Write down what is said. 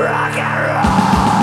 rock and roll.